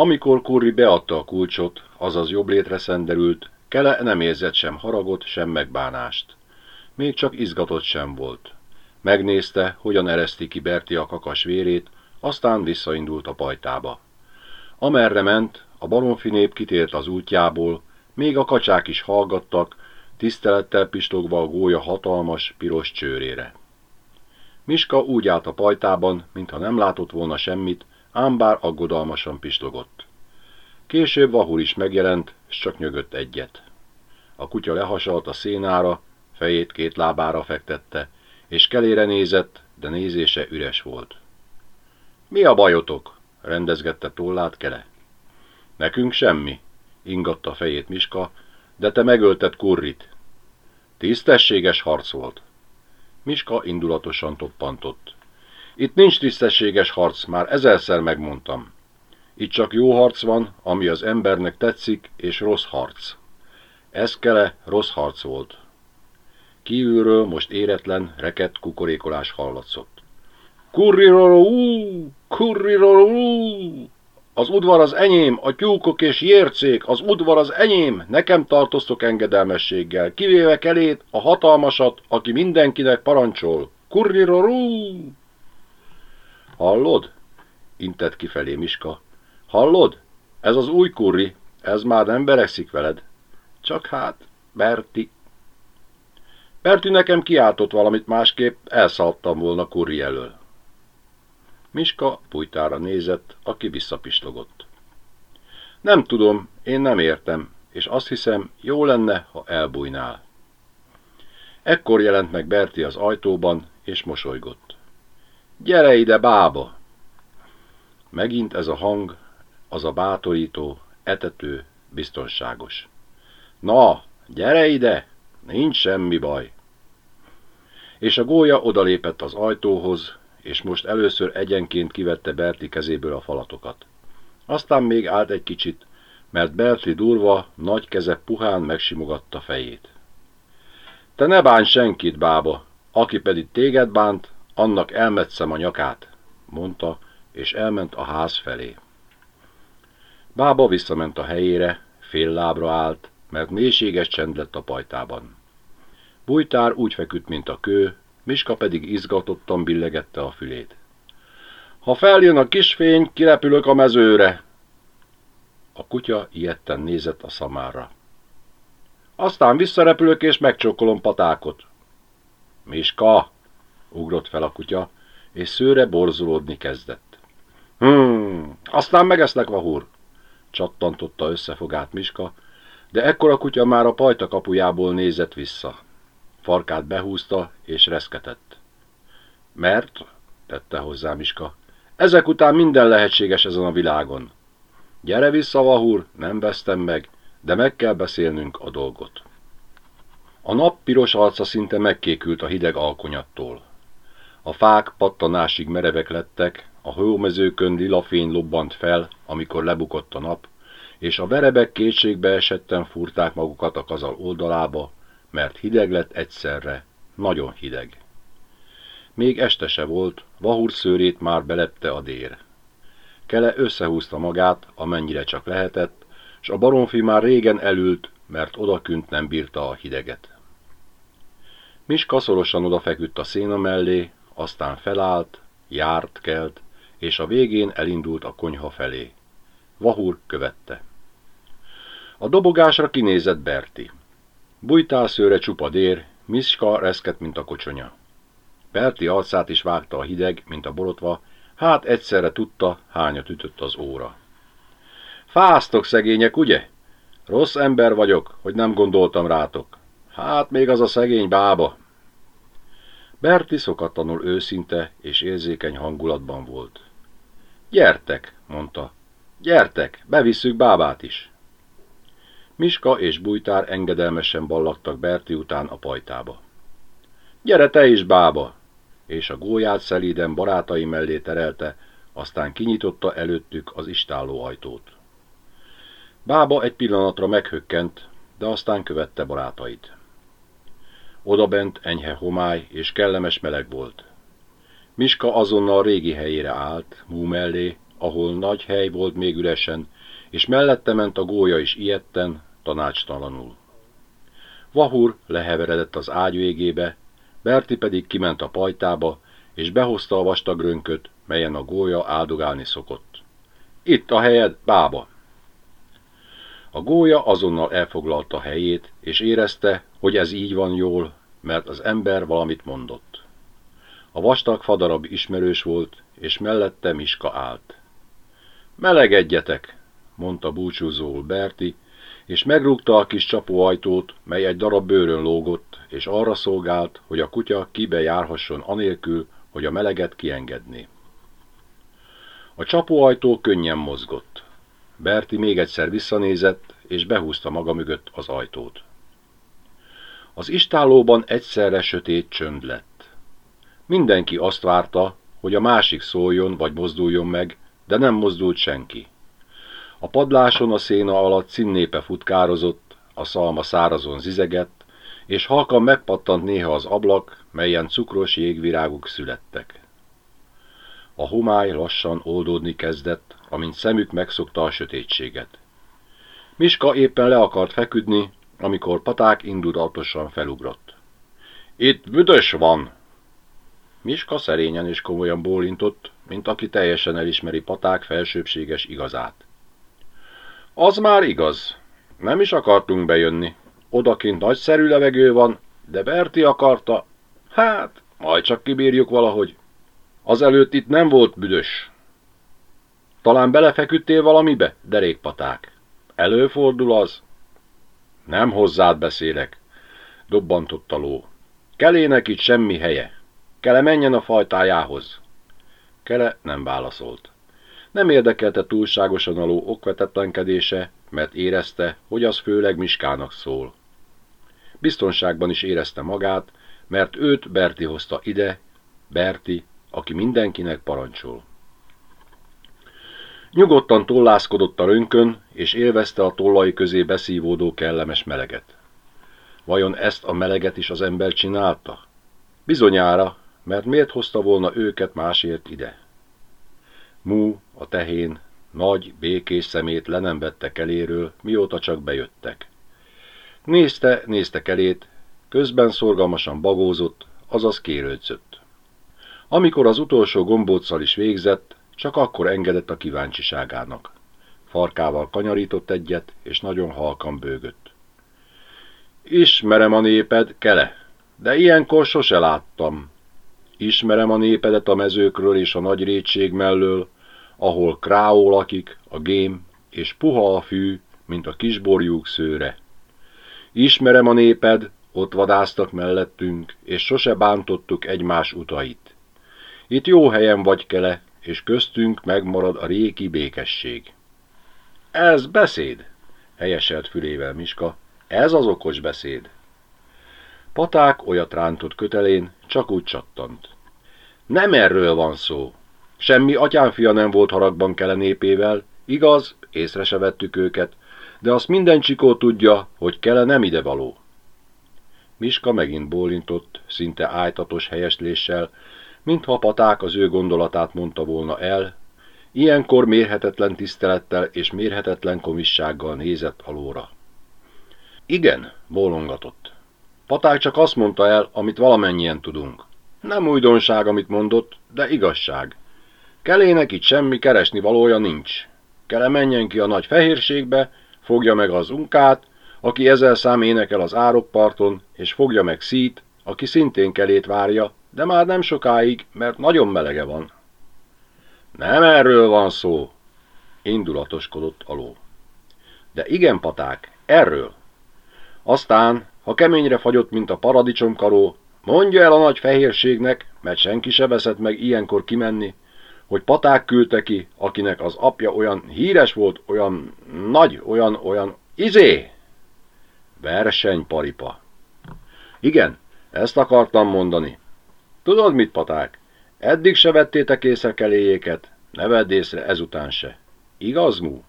Amikor Kurri beadta a kulcsot, azaz jobb létre szenderült, Kele nem érzett sem haragot, sem megbánást. Még csak izgatott sem volt. Megnézte, hogyan ereszti ki Berti a kakas vérét, aztán visszaindult a pajtába. Amerre ment, a balonfi nép kitért az útjából, még a kacsák is hallgattak, tisztelettel pistogva a gólya hatalmas, piros csőrére. Miska úgy állt a pajtában, mintha nem látott volna semmit, ám bár aggodalmasan pislogott. Később Vahur is megjelent, s csak nyögött egyet. A kutya lehasalt a szénára, fejét két lábára fektette, és kelére nézett, de nézése üres volt. Mi a bajotok? rendezgette tollát kele. Nekünk semmi, ingatta fejét Miska, de te megölted Kurrit. Tisztességes harc volt. Miska indulatosan toppantott. Itt nincs tisztességes harc, már ezerszer megmondtam. Itt csak jó harc van, ami az embernek tetszik, és rossz harc. Ez kele rossz harc volt. Kívülről most éretlen, rekett kukorékolás hallatszott. Kurrirorú! Kurrirorú! Az udvar az enyém, a tyúkok és jércék, az udvar az enyém, nekem tartoztok engedelmességgel, kivéve kelét, a hatalmasat, aki mindenkinek parancsol. Kurrirorú! Hallod? Intett kifelé Miska. Hallod? Ez az új kurri, ez már nem beregszik veled. Csak hát, Berti. Berti nekem kiáltott valamit másképp, elszaltam volna kurri elől. Miska pujtára nézett, aki visszapislogott. Nem tudom, én nem értem, és azt hiszem, jó lenne, ha elbújnál. Ekkor jelent meg Berti az ajtóban, és mosolygott. Gyere ide, bába! Megint ez a hang, az a bátorító, etető, biztonságos. Na, gyere ide, nincs semmi baj. És a gólya odalépett az ajtóhoz, és most először egyenként kivette Berti kezéből a falatokat. Aztán még állt egy kicsit, mert Berti durva, nagy keze puhán megsimogatta fejét. Te ne bánj senkit, bába, aki pedig téged bánt, annak elmetszem a nyakát, mondta, és elment a ház felé. Bába visszament a helyére, fél lábra állt, mert mélységes csend lett a pajtában. Bújtár úgy feküdt, mint a kő, Miska pedig izgatottan billegette a fülét. Ha feljön a kisfény, kirepülök a mezőre. A kutya ilyetten nézett a szamára. Aztán visszarepülök és megcsókolom patákot. Miska, ugrott fel a kutya, és szőre borzolódni kezdett. Hmm, aztán megesznek, Vahúr, csattantotta összefogát Miska, de ekkor a kutya már a pajta kapujából nézett vissza. Farkát behúzta, és reszketett. Mert, tette hozzá Miska, ezek után minden lehetséges ezen a világon. Gyere vissza, Vahúr, nem vesztem meg, de meg kell beszélnünk a dolgot. A nap piros arca szinte megkékült a hideg alkonyattól. A fák pattanásig merevek lettek, a hómezőkön lila lobbant fel, amikor lebukott a nap, és a verebek kétségbe esetten furták magukat a kazal oldalába, mert hideg lett egyszerre, nagyon hideg. Még este se volt, Vahur szőrét már belepte a dér. Kele összehúzta magát, amennyire csak lehetett, s a baromfi már régen elült, mert odakünt nem bírta a hideget. Miska szorosan odafeküdt a széna mellé, aztán felállt, járt, kelt, és a végén elindult a konyha felé. Vahur követte. A dobogásra kinézett Berti. Bújtálszőre csupa dér, Miska reszket, mint a kocsonya. Berti arcát is vágta a hideg, mint a borotva, hát egyszerre tudta, hányat ütött az óra. Fáztok, szegények, ugye? Rossz ember vagyok, hogy nem gondoltam rátok. Hát még az a szegény bába. Berti szokatlanul őszinte és érzékeny hangulatban volt. Gyertek, mondta. Gyertek, bevisszük bábát is. Miska és Bújtár engedelmesen ballagtak Berti után a pajtába. Gyere te is, bába! És a gólyát szelíden barátai mellé terelte, aztán kinyitotta előttük az istálló ajtót. Bába egy pillanatra meghökkent, de aztán követte barátait. Odabent enyhe homály és kellemes meleg volt. Miska azonnal régi helyére állt, mú mellé, ahol nagy hely volt még üresen, és mellette ment a gólya is ilyetten, tanácstalanul. Vahur leheveredett az ágy végébe, Berti pedig kiment a pajtába, és behozta a vastag rönköt, melyen a gólya áldogálni szokott. Itt a helyed, bába! A gólya azonnal elfoglalta helyét, és érezte, hogy ez így van jól, mert az ember valamit mondott. A vastag fadarab ismerős volt, és mellette Miska állt. Melegedjetek, mondta búcsúzóul Berti, és megrúgta a kis csapóajtót, mely egy darab bőrön lógott, és arra szolgált, hogy a kutya kibe járhasson anélkül, hogy a meleget kiengedné. A csapóajtó könnyen mozgott. Berti még egyszer visszanézett, és behúzta maga mögött az ajtót. Az istálóban egyszerre sötét csönd lett. Mindenki azt várta, hogy a másik szóljon vagy mozduljon meg, de nem mozdult senki. A padláson a széna alatt cinnépe futkározott, a szalma szárazon zizegett, és halkan megpattant néha az ablak, melyen cukros jégvirágok születtek. A homály lassan oldódni kezdett, amint szemük megszokta a sötétséget. Miska éppen le akart feküdni, amikor paták indulatosan felugrott. Itt büdös van! Miska szerényen és komolyan bólintott, mint aki teljesen elismeri paták felsőbséges igazát. Az már igaz. Nem is akartunk bejönni. Odakint nagyszerű levegő van, de Berti akarta. Hát, majd csak kibírjuk valahogy. Azelőtt itt nem volt büdös. Talán belefeküdtél valamibe, derékpaták. Előfordul az? Nem hozzád beszélek, dobbantott a ló. Kelének itt semmi helye. Kele menjen a fajtájához. Kele nem válaszolt. Nem érdekelte túlságosan a ló okvetetlenkedése, mert érezte, hogy az főleg Miskának szól. Biztonságban is érezte magát, mert őt Berti hozta ide, Berti, aki mindenkinek parancsol. Nyugodtan tollászkodott a rönkön, és élvezte a tollai közé beszívódó kellemes meleget. Vajon ezt a meleget is az ember csinálta? Bizonyára, mert miért hozta volna őket másért ide? Mú, a tehén, nagy, békés szemét le nem vette keléről, mióta csak bejöttek. Nézte, nézte kelét, közben szorgalmasan bagózott, azaz kérődzött. Amikor az utolsó gombóccal is végzett, csak akkor engedett a kíváncsiságának. Farkával kanyarított egyet, és nagyon halkan bőgött. Ismerem a néped, kele, de ilyenkor sose láttam. Ismerem a népedet a mezőkről és a nagy rétség mellől, ahol kráó lakik, a gém, és puha a fű, mint a kisborjúk szőre. Ismerem a néped, ott vadáztak mellettünk, és sose bántottuk egymás utait. Itt jó helyen vagy kele, és köztünk megmarad a régi békesség. Ez beszéd, helyeselt fülével Miska, ez az okos beszéd. Paták olyat rántott kötelén, csak úgy csattant. Nem erről van szó. Semmi atyánfia nem volt haragban kele népével, igaz, észre se vettük őket, de azt minden csikó tudja, hogy kele nem ide való. Miska megint bólintott, szinte ájtatos helyesléssel, mintha paták az ő gondolatát mondta volna el, ilyenkor mérhetetlen tisztelettel és mérhetetlen komissággal nézett alóra. Igen, bólongatott. Paták csak azt mondta el, amit valamennyien tudunk. Nem újdonság, amit mondott, de igazság. Kelének itt semmi keresni valója nincs. Kele menjen ki a nagy fehérségbe, fogja meg az unkát, aki ezer szám énekel az árokparton, és fogja meg szít, aki szintén kelét várja, de már nem sokáig, mert nagyon melege van. Nem erről van szó, indulatoskodott aló. De igen, paták, erről. Aztán, ha keményre fagyott, mint a paradicsomkaró, mondja el a nagy fehérségnek, mert senki se veszett meg ilyenkor kimenni, hogy paták küldte ki, akinek az apja olyan híres volt, olyan nagy, olyan, olyan, izé! Versenyparipa. Igen, ezt akartam mondani. Tudod mit, paták? Eddig se vettétek észre keléjéket, ne vedd észre ezután se. Igaz, mú?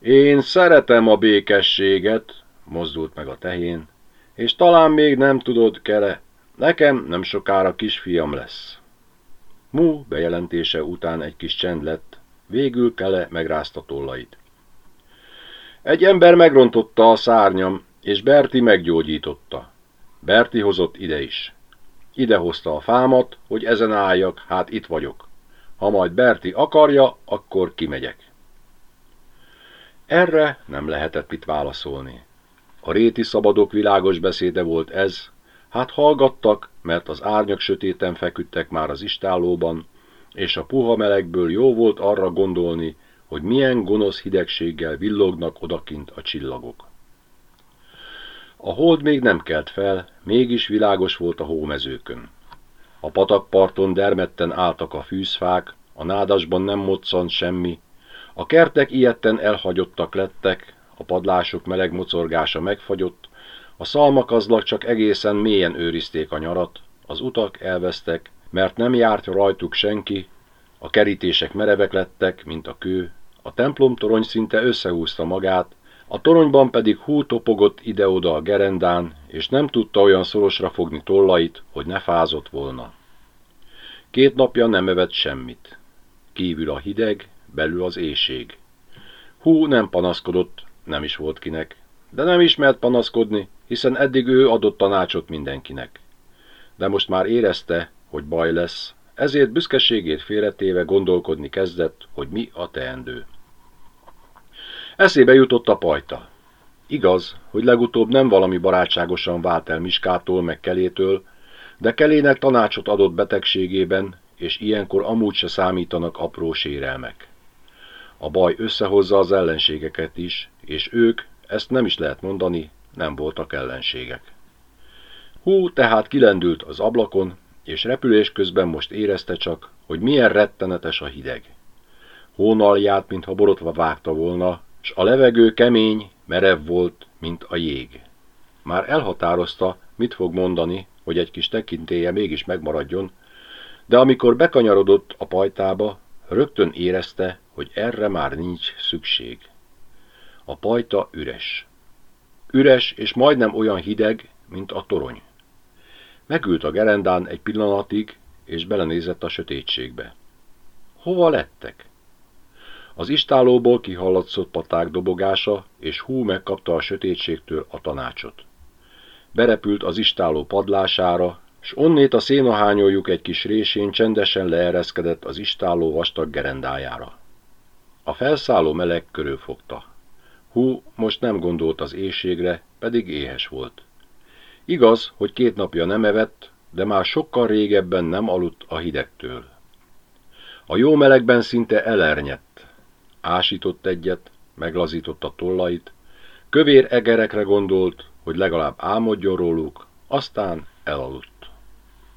Én szeretem a békességet, mozdult meg a tehén, és talán még nem tudod, kele, nekem nem sokára kisfiam lesz. Mú bejelentése után egy kis csend lett, végül Kele megrázta tollait. Egy ember megrontotta a szárnyam, és Berti meggyógyította. Berti hozott ide is. Ide hozta a fámat, hogy ezen álljak, hát itt vagyok. Ha majd Berti akarja, akkor kimegyek. Erre nem lehetett mit válaszolni. A réti szabadok világos beszéde volt ez, hát hallgattak, mert az árnyak sötéten feküdtek már az istálóban, és a puha melegből jó volt arra gondolni, hogy milyen gonosz hidegséggel villognak odakint a csillagok. A hold még nem kelt fel, mégis világos volt a hómezőkön. A patakparton dermedten álltak a fűzfák, a nádasban nem moccant semmi, a kertek ilyetten elhagyottak lettek, a padlások meleg mocorgása megfagyott, a szalmakazlak csak egészen mélyen őrizték a nyarat, az utak elvesztek, mert nem járt rajtuk senki, a kerítések merevek lettek, mint a kő, a templom torony szinte összehúzta magát, a toronyban pedig hú topogott ide-oda a gerendán, és nem tudta olyan szorosra fogni tollait, hogy ne fázott volna. Két napja nem evett semmit. Kívül a hideg, belül az éjség. Hú nem panaszkodott, nem is volt kinek, de nem ismert panaszkodni, hiszen eddig ő adott tanácsot mindenkinek. De most már érezte, hogy baj lesz, ezért büszkeségét félretéve gondolkodni kezdett, hogy mi a teendő. Eszébe jutott a pajta. Igaz, hogy legutóbb nem valami barátságosan vált el Miskától meg Kelétől, de Kelének tanácsot adott betegségében, és ilyenkor amúgy se számítanak apró sérelmek. A baj összehozza az ellenségeket is, és ők, ezt nem is lehet mondani, nem voltak ellenségek. Hú tehát kilendült az ablakon, és repülés közben most érezte csak, hogy milyen rettenetes a hideg. Hónalját, mintha borotva vágta volna, s a levegő kemény, merev volt, mint a jég. Már elhatározta, mit fog mondani, hogy egy kis tekintéje mégis megmaradjon, de amikor bekanyarodott a pajtába, rögtön érezte, hogy erre már nincs szükség. A pajta üres. Üres és majdnem olyan hideg, mint a torony. Megült a gerendán egy pillanatig, és belenézett a sötétségbe. Hova lettek? Az istálóból kihallatszott paták dobogása, és hú megkapta a sötétségtől a tanácsot. Berepült az istáló padlására, s onnét a szénahányoljuk egy kis résén csendesen leereszkedett az istáló vastag gerendájára. A felszálló meleg körülfogta. Hú most nem gondolt az éjségre, pedig éhes volt. Igaz, hogy két napja nem evett, de már sokkal régebben nem aludt a hidegtől. A jó melegben szinte elernyett. Ásított egyet, meglazította tollait, kövér egerekre gondolt, hogy legalább álmodjon róluk, aztán elaludt.